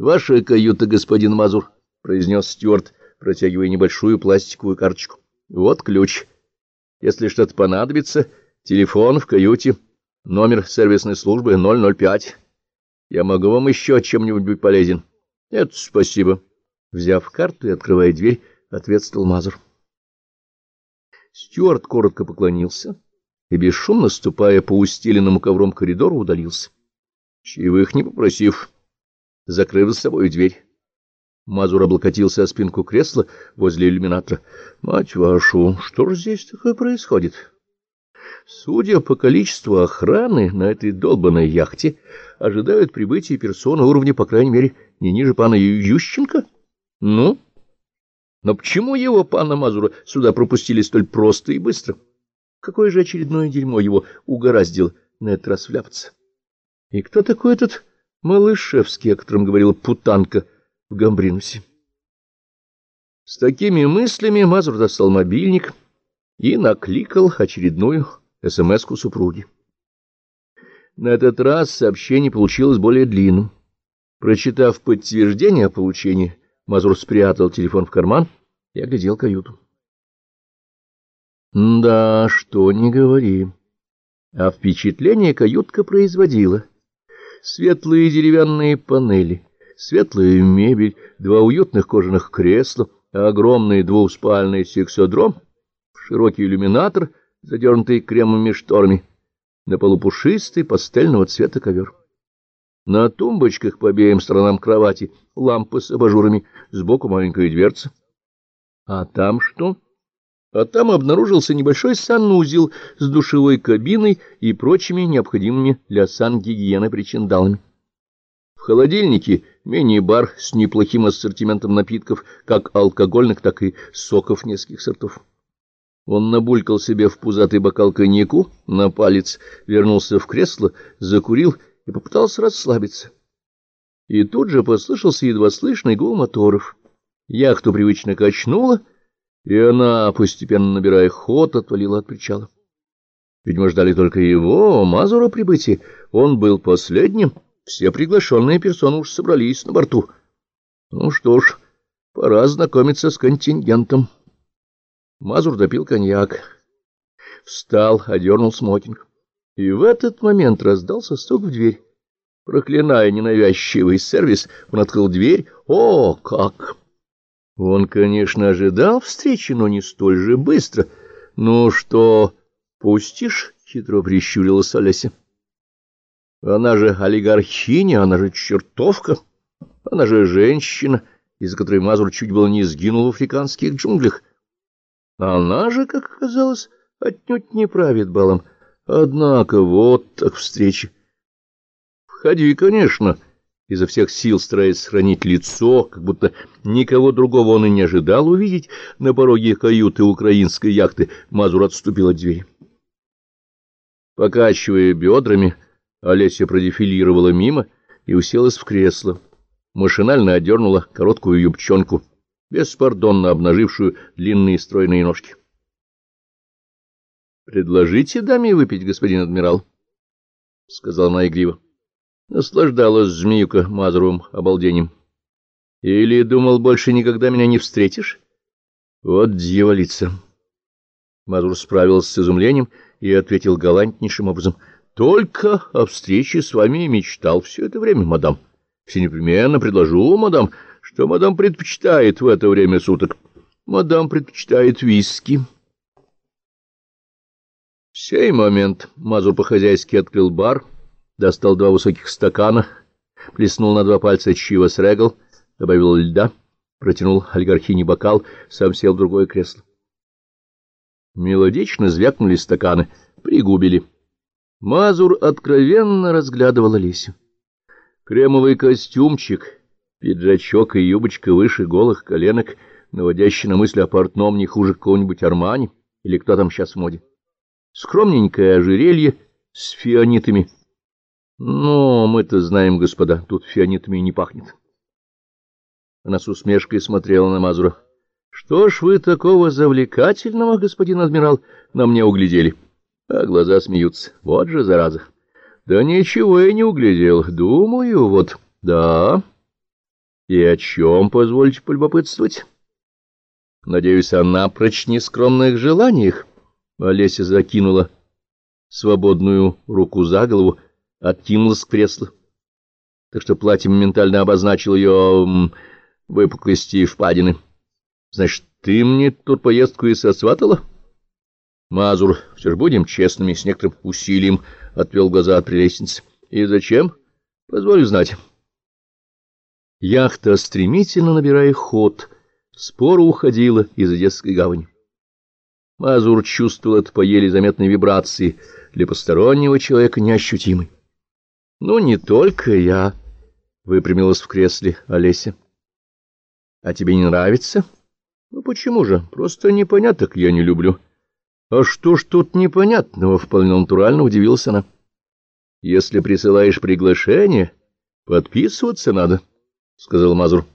Ваша каюта, господин Мазур, — произнес Стюарт, протягивая небольшую пластиковую карточку. — Вот ключ. Если что-то понадобится, телефон в каюте, номер сервисной службы 005. Я могу вам еще чем-нибудь быть полезен? — Нет, спасибо. Взяв карту и открывая дверь, ответствовал Мазур. Стюарт коротко поклонился и, бесшумно ступая по устеленному ковром коридору, удалился. Чаевых не попросив, закрыв за собой дверь. Мазур облокотился о спинку кресла возле иллюминатора. — Мать вашу, что же здесь такое происходит? Судя по количеству охраны на этой долбанной яхте, ожидают прибытия персоны уровня, по крайней мере, не ниже пана Ющенко. Ну? Но почему его, пана Мазура, сюда пропустили столь просто и быстро? Какое же очередное дерьмо его угораздило на этот раз вляпаться? И кто такой этот Малышевский, о котором говорила Путанка в Гамбринусе? С такими мыслями Мазур достал мобильник и накликал очередную СМС-ку супруги. На этот раз сообщение получилось более длинным. Прочитав подтверждение о получении, Мазур спрятал телефон в карман и оглядел каюту. Да, что не говори. А впечатление каютка производила. Светлые деревянные панели, светлая мебель, два уютных кожаных кресла, огромный двуспальный сексодром, широкий иллюминатор, задернутый кремовыми шторами, на полу пушистый пастельного цвета ковер. На тумбочках по обеим сторонам кровати лампы с абажурами, сбоку маленькая дверца. А там что? А там обнаружился небольшой санузел с душевой кабиной и прочими необходимыми для сан-гигиены причиндалами. В холодильнике мини-бар с неплохим ассортиментом напитков, как алкогольных, так и соков нескольких сортов. Он набулькал себе в пузатый бокал коньяку на палец, вернулся в кресло, закурил и попытался расслабиться. И тут же послышался едва слышный гул моторов. Яхту привычно качнуло, и она, постепенно набирая ход, отвалила от причала. Видимо, ждали только его, Мазура, прибытия. Он был последним, все приглашенные персоны уж собрались на борту. Ну что ж, пора знакомиться с контингентом. Мазур допил коньяк, встал, одернул смокинг. И в этот момент раздался стук в дверь. Проклиная ненавязчивый сервис, он открыл дверь. О, как! Он, конечно, ожидал встречи, но не столь же быстро. — Ну что, пустишь? — хитро прищурилась Олеся. — Она же олигархиня, она же чертовка, она же женщина, из-за которой Мазур чуть было не сгинул в африканских джунглях. Она же, как оказалось, отнюдь не правит балом. Однако вот так встреча. — Входи, конечно, — изо всех сил стараясь сохранить лицо, как будто никого другого он и не ожидал увидеть, на пороге каюты украинской яхты Мазур отступил от двери. Покачивая бедрами, Олеся продефилировала мимо и уселась в кресло. Машинально одернула короткую юбчонку, беспардонно обнажившую длинные стройные ножки. — Предложите даме выпить, господин адмирал, — сказала она игриво. Наслаждалась змеюка Мазуровым обалдением. Или думал, больше никогда меня не встретишь? Вот дьяволица. Мазур справился с изумлением и ответил галантнейшим образом. Только о встрече с вами мечтал все это время, мадам. Все непременно предложу, мадам, что мадам предпочитает в это время суток. Мадам предпочитает виски. В сей момент Мазур по-хозяйски открыл бар — достал два высоких стакана, плеснул на два пальца чьего срегл, добавил льда, протянул олигархине бокал, сам сел в другое кресло. Мелодично звякнули стаканы, пригубили. Мазур откровенно разглядывал Олесю. Кремовый костюмчик, пиджачок и юбочка выше голых коленок, наводящий на мысль о портном не хуже какого-нибудь Армани или кто там сейчас в моде. Скромненькое ожерелье с фианитами — но мы-то знаем, господа, тут фианитами не пахнет. Она с усмешкой смотрела на Мазура. — Что ж вы такого завлекательного, господин адмирал, на мне углядели? А глаза смеются. Вот же зараза. Да ничего я не углядел. Думаю, вот, да... И о чем, позвольте полюбопытствовать? Надеюсь, о напрочь нескромных желаниях. Олеся закинула свободную руку за голову, откинулась к креслу. Так что платье моментально обозначило ее выпуклости и впадины. Значит, ты мне тут поездку и сосватала? Мазур, все же будем честными, с некоторым усилием отвел глаза от прелестницы. И зачем? Позволю знать. Яхта, стремительно набирая ход, споро уходила из Одесской гавани. Мазур чувствовал это по еле заметной вибрации, для постороннего человека неощутимой. — Ну, не только я, — выпрямилась в кресле Олеся. — А тебе не нравится? — Ну, почему же? Просто непоняток я не люблю. — А что ж тут непонятного? — вполне натурально удивилась она. — Если присылаешь приглашение, подписываться надо, — сказал Мазур.